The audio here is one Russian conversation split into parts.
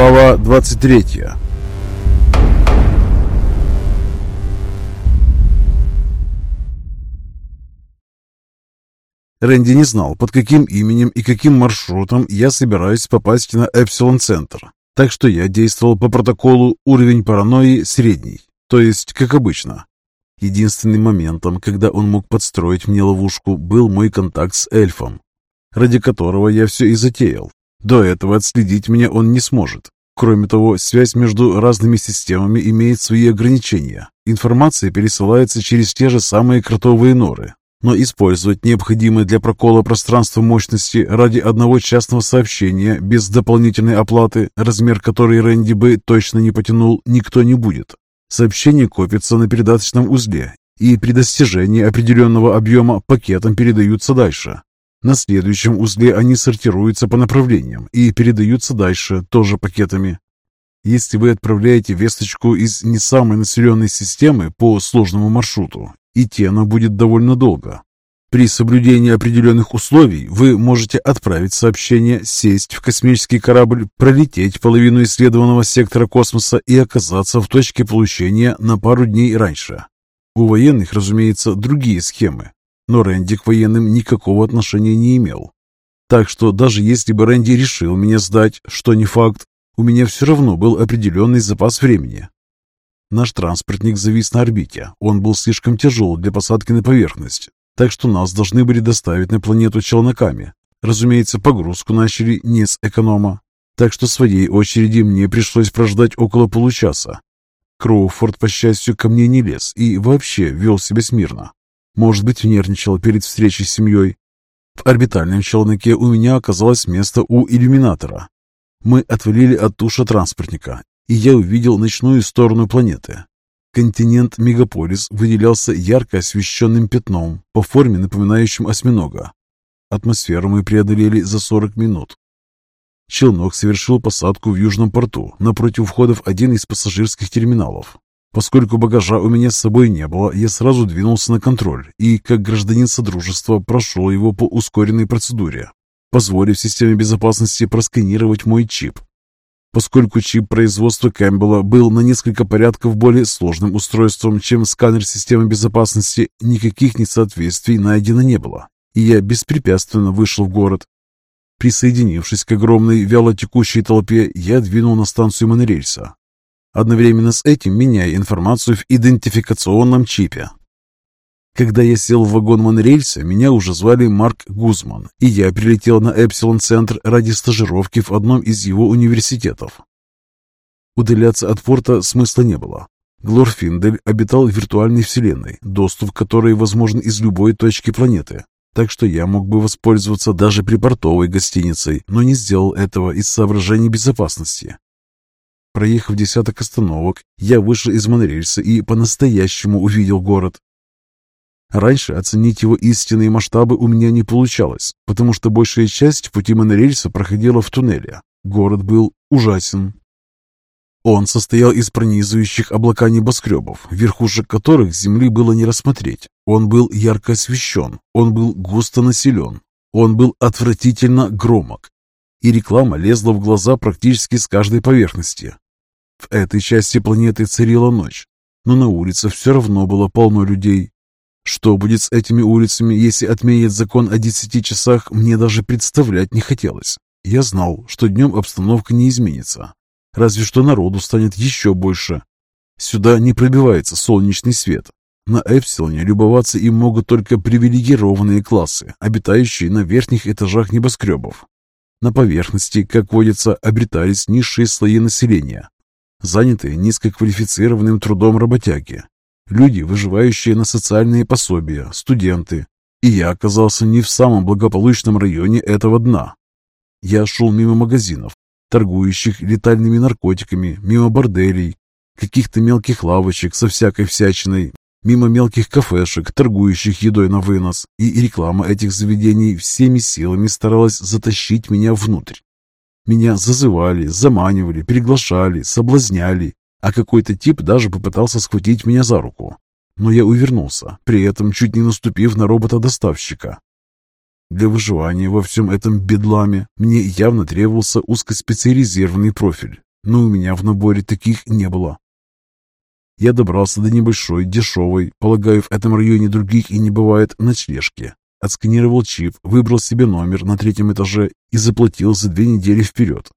Глава 23 Рэнди не знал, под каким именем и каким маршрутом я собираюсь попасть на Эпсилон-центр, так что я действовал по протоколу уровень паранойи средний, то есть как обычно. Единственным моментом, когда он мог подстроить мне ловушку, был мой контакт с эльфом, ради которого я все и затеял. До этого отследить меня он не сможет. Кроме того, связь между разными системами имеет свои ограничения. Информация пересылается через те же самые кротовые норы, но использовать необходимое для прокола пространство мощности ради одного частного сообщения без дополнительной оплаты, размер которой Рэнди бы точно не потянул, никто не будет. Сообщение копится на передаточном узле, и при достижении определенного объема пакетом передаются дальше. На следующем узле они сортируются по направлениям и передаются дальше, тоже пакетами. Если вы отправляете весточку из не самой населенной системы по сложному маршруту, Идти оно будет довольно долго. При соблюдении определенных условий вы можете отправить сообщение, сесть в космический корабль, пролететь половину исследованного сектора космоса и оказаться в точке получения на пару дней раньше. У военных, разумеется, другие схемы, но Рэнди к военным никакого отношения не имел. Так что даже если бы Рэнди решил меня сдать, что не факт, у меня все равно был определенный запас времени, Наш транспортник завис на орбите. Он был слишком тяжел для посадки на поверхность, так что нас должны были доставить на планету челноками. Разумеется, погрузку начали не с эконома, так что своей очереди мне пришлось прождать около получаса. Кроуфорд, по счастью, ко мне не лез и вообще вел себя смирно. Может быть, нервничал перед встречей с семьей. В орбитальном челноке у меня оказалось место у иллюминатора. Мы отвалили от туша транспортника и я увидел ночную сторону планеты. Континент Мегаполис выделялся ярко освещенным пятном, по форме напоминающим осьминога. Атмосферу мы преодолели за 40 минут. Челнок совершил посадку в Южном порту, напротив входов один из пассажирских терминалов. Поскольку багажа у меня с собой не было, я сразу двинулся на контроль и, как гражданин Содружества, прошел его по ускоренной процедуре, позволив системе безопасности просканировать мой чип. Поскольку чип производства Кэмпбелла был на несколько порядков более сложным устройством, чем сканер системы безопасности, никаких несоответствий найдено не было, и я беспрепятственно вышел в город. Присоединившись к огромной вялотекущей толпе, я двинул на станцию монорельса, одновременно с этим меняя информацию в идентификационном чипе. Когда я сел в вагон монорельса, меня уже звали Марк Гузман, и я прилетел на Эпсилон-центр ради стажировки в одном из его университетов. Удаляться от порта смысла не было. Глорфиндель обитал в виртуальной вселенной, доступ к которой возможен из любой точки планеты, так что я мог бы воспользоваться даже припортовой гостиницей, но не сделал этого из соображений безопасности. Проехав десяток остановок, я вышел из монорельса и по-настоящему увидел город. Раньше оценить его истинные масштабы у меня не получалось, потому что большая часть пути монорельса проходила в туннеле. Город был ужасен. Он состоял из пронизывающих облака небоскребов, верхушек которых земли было не рассмотреть. Он был ярко освещен, он был густо населен, он был отвратительно громок, и реклама лезла в глаза практически с каждой поверхности. В этой части планеты царила ночь, но на улице все равно было полно людей, что будет с этими улицами, если отменят закон о десяти часах, мне даже представлять не хотелось. Я знал, что днем обстановка не изменится. Разве что народу станет еще больше. Сюда не пробивается солнечный свет. На Эпсилоне любоваться им могут только привилегированные классы, обитающие на верхних этажах небоскребов. На поверхности, как водится, обретались низшие слои населения, занятые низкоквалифицированным трудом работяги, люди, выживающие на социальные пособия, студенты. И я оказался не в самом благополучном районе этого дна. Я шел мимо магазинов, торгующих летальными наркотиками, мимо борделей, каких-то мелких лавочек со всякой всячиной, мимо мелких кафешек, торгующих едой на вынос, и реклама этих заведений всеми силами старалась затащить меня внутрь. Меня зазывали, заманивали, приглашали, соблазняли, а какой-то тип даже попытался схватить меня за руку. Но я увернулся, при этом чуть не наступив на робота-доставщика. Для выживания во всем этом бедламе мне явно требовался узкоспециализированный профиль. но у меня в наборе таких не было. Я добрался до небольшой, дешевой, полагаю, в этом районе других и не бывает, ночлежки. Отсканировал чип, выбрал себе номер на третьем этаже и заплатил за две недели вперед.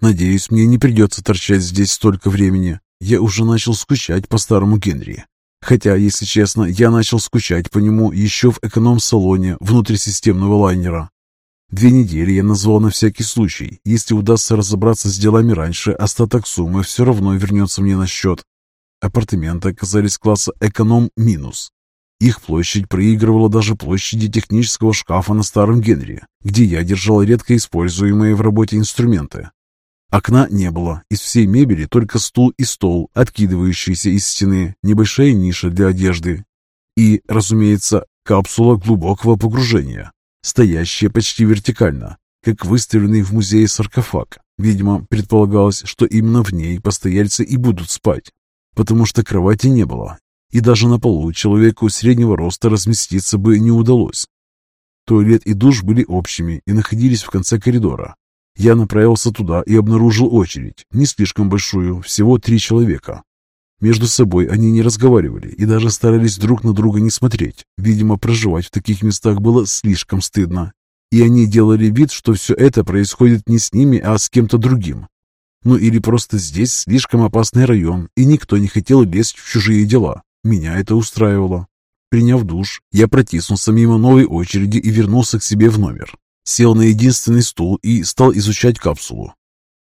Надеюсь, мне не придется торчать здесь столько времени. Я уже начал скучать по старому Генри. Хотя, если честно, я начал скучать по нему еще в эконом-салоне внутрисистемного лайнера. Две недели я назвал на всякий случай. Если удастся разобраться с делами раньше, остаток суммы все равно вернется мне на счет. Апартаменты оказались класса эконом-минус. Их площадь проигрывала даже площади технического шкафа на старом Генри, где я держал редко используемые в работе инструменты. Окна не было. Из всей мебели только стул и стол, откидывающийся из стены, небольшая ниша для одежды. И, разумеется, капсула глубокого погружения, стоящая почти вертикально, как выставленный в музее саркофаг. Видимо, предполагалось, что именно в ней постояльцы и будут спать, потому что кровати не было, и даже на полу человеку среднего роста разместиться бы не удалось. Туалет и душ были общими и находились в конце коридора, я направился туда и обнаружил очередь, не слишком большую, всего три человека. Между собой они не разговаривали и даже старались друг на друга не смотреть. Видимо, проживать в таких местах было слишком стыдно. И они делали вид, что все это происходит не с ними, а с кем-то другим. Ну или просто здесь слишком опасный район, и никто не хотел лезть в чужие дела. Меня это устраивало. Приняв душ, я протиснулся мимо новой очереди и вернулся к себе в номер сел на единственный стул и стал изучать капсулу.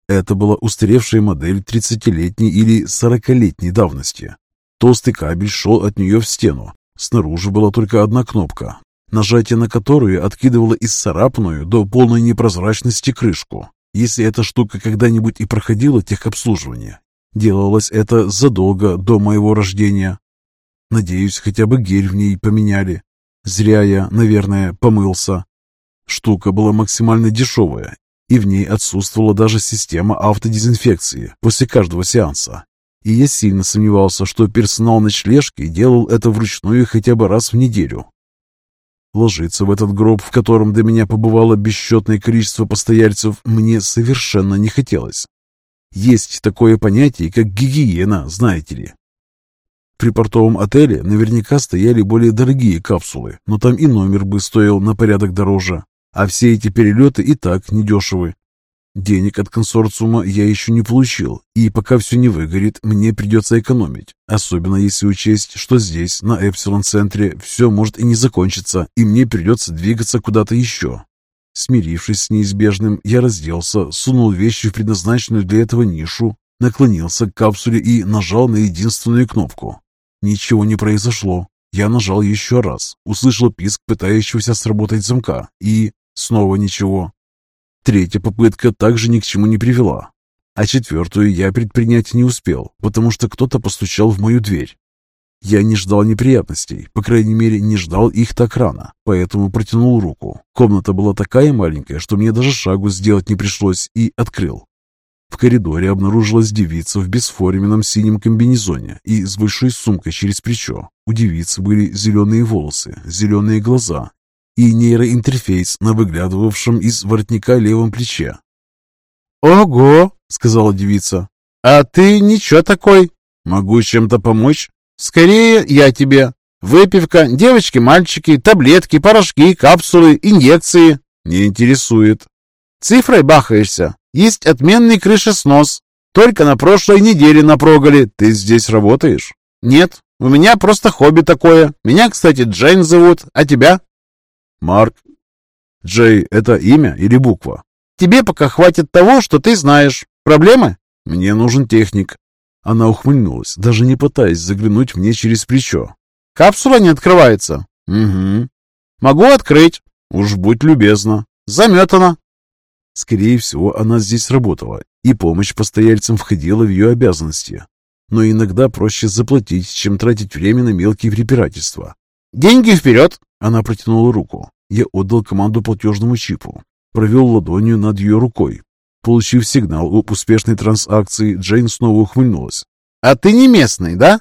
Это была устаревшая модель 30-летней или 40-летней давности. Толстый кабель шел от нее в стену. Снаружи была только одна кнопка, нажатие на которую откидывало исцарапанную до полной непрозрачности крышку. Если эта штука когда-нибудь и проходила техобслуживание, делалось это задолго до моего рождения. Надеюсь, хотя бы гель в ней поменяли. Зря я, наверное, помылся. Штука была максимально дешевая, и в ней отсутствовала даже система автодезинфекции после каждого сеанса. И я сильно сомневался, что персонал ночлежки делал это вручную хотя бы раз в неделю. Ложиться в этот гроб, в котором до меня побывало бесчетное количество постояльцев, мне совершенно не хотелось. Есть такое понятие, как гигиена, знаете ли. При портовом отеле наверняка стояли более дорогие капсулы, но там и номер бы стоил на порядок дороже. А все эти перелеты и так недешевы. Денег от консорциума я еще не получил, и пока все не выгорит, мне придется экономить. Особенно если учесть, что здесь, на Эпсилон-центре, все может и не закончиться, и мне придется двигаться куда-то еще. Смирившись с неизбежным, я разделся, сунул вещи в предназначенную для этого нишу, наклонился к капсуле и нажал на единственную кнопку. Ничего не произошло. Я нажал еще раз, услышал писк пытающегося сработать замка и Снова ничего. Третья попытка также ни к чему не привела. А четвертую я предпринять не успел, потому что кто-то постучал в мою дверь. Я не ждал неприятностей, по крайней мере, не ждал их так рано, поэтому протянул руку. Комната была такая маленькая, что мне даже шагу сделать не пришлось, и открыл. В коридоре обнаружилась девица в бесформенном синем комбинезоне и с большой сумкой через плечо. У девицы были зеленые волосы, зеленые глаза и нейроинтерфейс на выглядывавшем из воротника левом плече. «Ого!» — сказала девица. «А ты ничего такой. Могу чем-то помочь?» «Скорее я тебе. Выпивка, девочки-мальчики, таблетки, порошки, капсулы, инъекции». «Не интересует». «Цифрой бахаешься. Есть отменный крышеснос. Только на прошлой неделе напрогали. Ты здесь работаешь?» «Нет, у меня просто хобби такое. Меня, кстати, Джейн зовут. А тебя?» Марк. Джей — это имя или буква? Тебе пока хватит того, что ты знаешь. Проблемы? Мне нужен техник. Она ухмыльнулась, даже не пытаясь заглянуть мне через плечо. Капсула не открывается? Угу. Могу открыть. Уж будь любезна. Заметана. Скорее всего, она здесь работала, и помощь постояльцам входила в ее обязанности. Но иногда проще заплатить, чем тратить время на мелкие препирательства. «Деньги вперед!» Она протянула руку. Я отдал команду платежному чипу. Провел ладонью над ее рукой. Получив сигнал об успешной транзакции, Джейн снова ухмыльнулась. «А ты не местный, да?»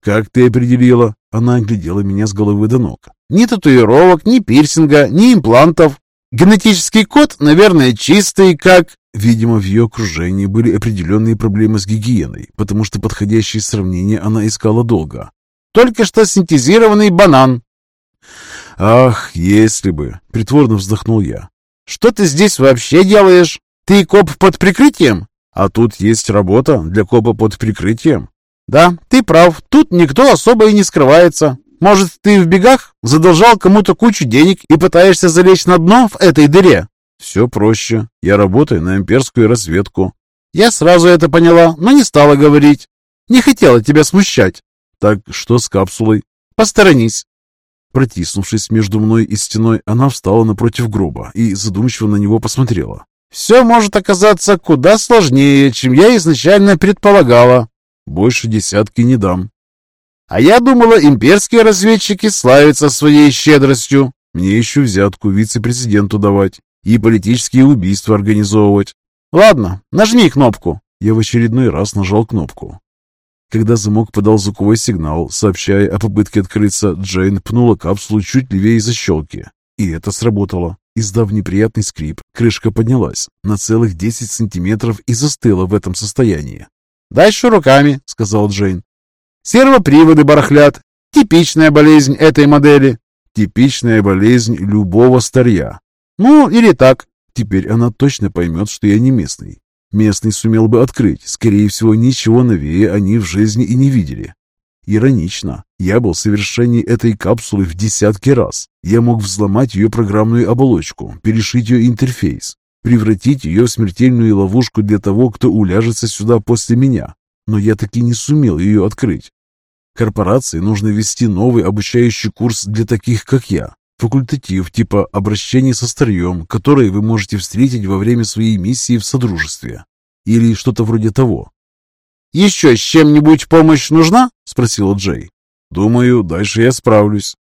«Как ты определила?» Она оглядела меня с головы до ног. «Ни татуировок, ни пирсинга, ни имплантов. Генетический код, наверное, чистый, как... Видимо, в ее окружении были определенные проблемы с гигиеной, потому что подходящие сравнения она искала долго. Только что синтезированный банан. Ах, если бы, притворно вздохнул я. Что ты здесь вообще делаешь? Ты коп под прикрытием? А тут есть работа для копа под прикрытием. Да, ты прав, тут никто особо и не скрывается. Может, ты в бегах задолжал кому-то кучу денег и пытаешься залечь на дно в этой дыре? Все проще. Я работаю на имперскую разведку. Я сразу это поняла, но не стала говорить. Не хотела тебя смущать. Так что с капсулой? Посторонись. Протиснувшись между мной и стеной, она встала напротив гроба и задумчиво на него посмотрела. «Все может оказаться куда сложнее, чем я изначально предполагала». «Больше десятки не дам», а я думала, имперские разведчики славятся своей щедростью. Мне еще взятку вице-президенту давать и политические убийства организовывать. Ладно, нажми кнопку. Я в очередной раз нажал кнопку. Когда замок подал звуковой сигнал, сообщая о попытке открыться, Джейн пнула капсулу чуть левее защелки. И это сработало. Издав неприятный скрип, крышка поднялась на целых 10 сантиметров и застыла в этом состоянии. «Дальше руками», — сказал Джейн. Сервоприводы барахлят. Типичная болезнь этой модели. Типичная болезнь любого старья. Ну, или так. Теперь она точно поймет, что я не местный. Местный сумел бы открыть. Скорее всего, ничего новее они в жизни и не видели. Иронично. Я был совершенней этой капсулы в десятки раз. Я мог взломать ее программную оболочку, перешить ее интерфейс, превратить ее в смертельную ловушку для того, кто уляжется сюда после меня. Но я таки не сумел ее открыть. Корпорации нужно ввести новый обучающий курс для таких, как я. Факультатив типа обращения со старьем, который вы можете встретить во время своей миссии в Содружестве. Или что-то вроде того. «Еще с чем-нибудь помощь нужна?» – спросила Джей. «Думаю, дальше я справлюсь».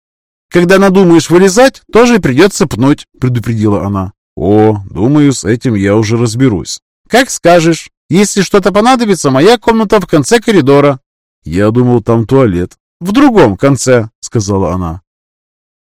«Когда надумаешь вылезать, тоже придется пнуть», – предупредила она. «О, думаю, с этим я уже разберусь». «Как скажешь. Если что-то понадобится, моя комната в конце коридора. «Я думал, там туалет». «В другом конце», — сказала она.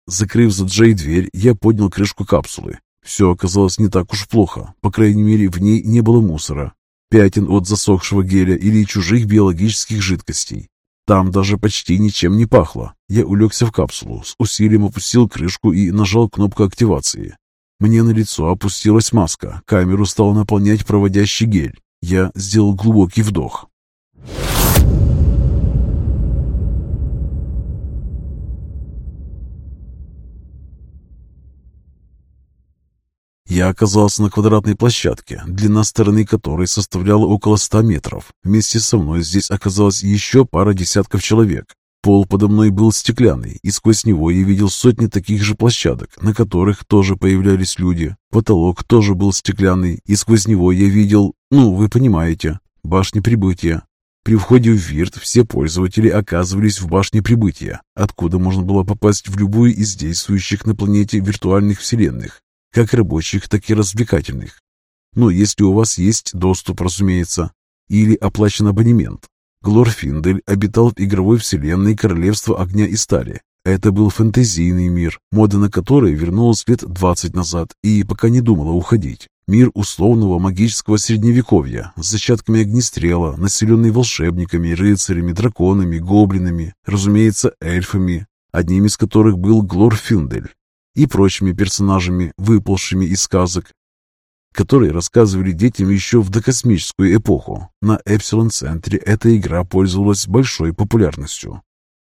Закрыв за Джей дверь, я поднял крышку капсулы. Все оказалось не так уж плохо. По крайней мере, в ней не было мусора, пятен от засохшего геля или чужих биологических жидкостей. Там даже почти ничем не пахло. Я улегся в капсулу, с усилием опустил крышку и нажал кнопку активации. Мне на лицо опустилась маска, камеру стал наполнять проводящий гель. Я сделал глубокий вдох. Я оказался на квадратной площадке, длина стороны которой составляла около ста метров. Вместе со мной здесь оказалось еще пара десятков человек. Пол подо мной был стеклянный, и сквозь него я видел сотни таких же площадок, на которых тоже появлялись люди. Потолок тоже был стеклянный, и сквозь него я видел, ну, вы понимаете, башни прибытия. При входе в Вирт все пользователи оказывались в башне прибытия, откуда можно было попасть в любую из действующих на планете виртуальных вселенных как рабочих, так и развлекательных. Ну, если у вас есть доступ, разумеется, или оплачен абонемент. Глорфиндель обитал в игровой вселенной Королевства Огня и Стали. Это был фэнтезийный мир, мода на который вернулась лет 20 назад и пока не думала уходить. Мир условного магического средневековья с зачатками огнестрела, населенный волшебниками, рыцарями, драконами, гоблинами, разумеется, эльфами, одним из которых был Глорфиндель и прочими персонажами, выползшими из сказок, которые рассказывали детям еще в докосмическую эпоху. На Эпсилон-центре эта игра пользовалась большой популярностью.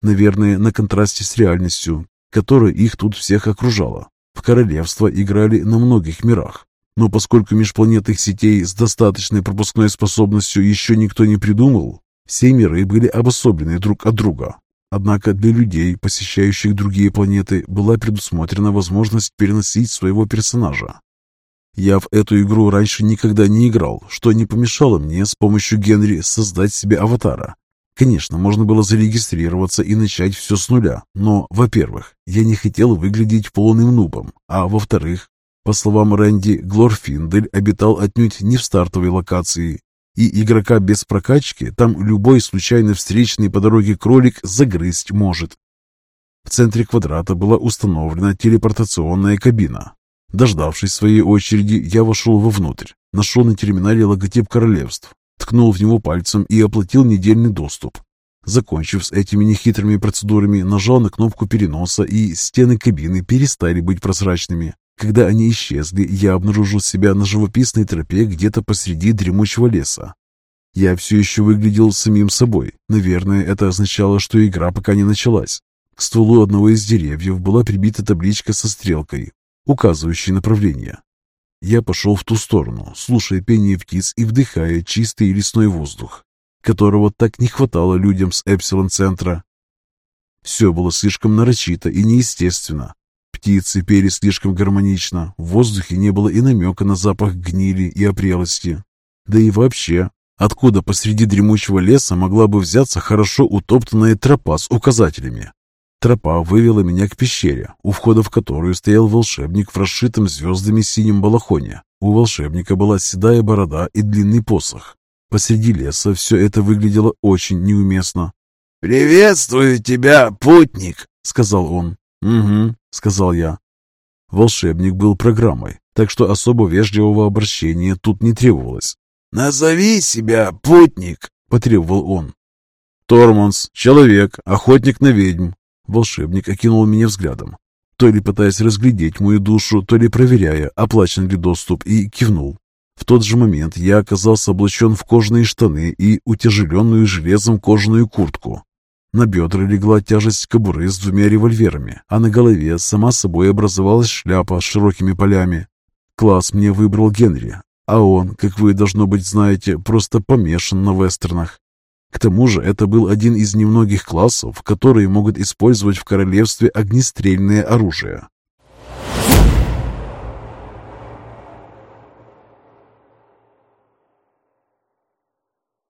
Наверное, на контрасте с реальностью, которая их тут всех окружала. В королевство играли на многих мирах. Но поскольку межпланетных сетей с достаточной пропускной способностью еще никто не придумал, все миры были обособлены друг от друга, Однако для людей, посещающих другие планеты, была предусмотрена возможность переносить своего персонажа. Я в эту игру раньше никогда не играл, что не помешало мне с помощью Генри создать себе аватара. Конечно, можно было зарегистрироваться и начать все с нуля, но, во-первых, я не хотел выглядеть полным нубом, а во-вторых, по словам Рэнди, Глорфиндель обитал отнюдь не в стартовой локации и игрока без прокачки там любой случайно встречный по дороге кролик загрызть может. В центре квадрата была установлена телепортационная кабина. Дождавшись своей очереди, я вошел вовнутрь, нашел на терминале логотип королевств, ткнул в него пальцем и оплатил недельный доступ. Закончив с этими нехитрыми процедурами, нажал на кнопку переноса, и стены кабины перестали быть прозрачными. Когда они исчезли, я обнаружил себя на живописной тропе где-то посреди дремучего леса. Я все еще выглядел самим собой. Наверное, это означало, что игра пока не началась. К стволу одного из деревьев была прибита табличка со стрелкой, указывающей направление. Я пошел в ту сторону, слушая пение птиц и вдыхая чистый лесной воздух, которого так не хватало людям с Эпсилон-центра. Все было слишком нарочито и неестественно. Птицы пели слишком гармонично, в воздухе не было и намека на запах гнили и опрелости. Да и вообще, откуда посреди дремучего леса могла бы взяться хорошо утоптанная тропа с указателями? Тропа вывела меня к пещере, у входа в которую стоял волшебник в расшитом звездами синем балахоне. У волшебника была седая борода и длинный посох. Посреди леса все это выглядело очень неуместно. «Приветствую тебя, путник!» — сказал он. «Угу», — сказал я. Волшебник был программой, так что особо вежливого обращения тут не требовалось. «Назови себя, путник!» — потребовал он. «Торманс, человек, охотник на ведьм, Волшебник окинул меня взглядом, то ли пытаясь разглядеть мою душу, то ли проверяя, оплачен ли доступ, и кивнул. В тот же момент я оказался облачен в кожаные штаны и утяжеленную железом кожаную куртку. На бедра легла тяжесть кобуры с двумя револьверами, а на голове сама собой образовалась шляпа с широкими полями. Класс мне выбрал Генри, а он, как вы, должно быть, знаете, просто помешан на вестернах. К тому же это был один из немногих классов, которые могут использовать в королевстве огнестрельное оружие.